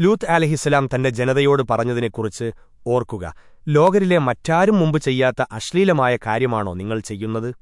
ലൂത്ത് അലഹിസ്സലാം തന്റെ ജനതയോട് പറഞ്ഞതിനെക്കുറിച്ച് ഓർക്കുക. ലോകരിലെ മറ്റാരും മുമ്പ് ചെയ്യാത്ത അശ്ലീലമായ കാര്യമാണോ നിങ്ങൾ ചെയ്യുന്നത്?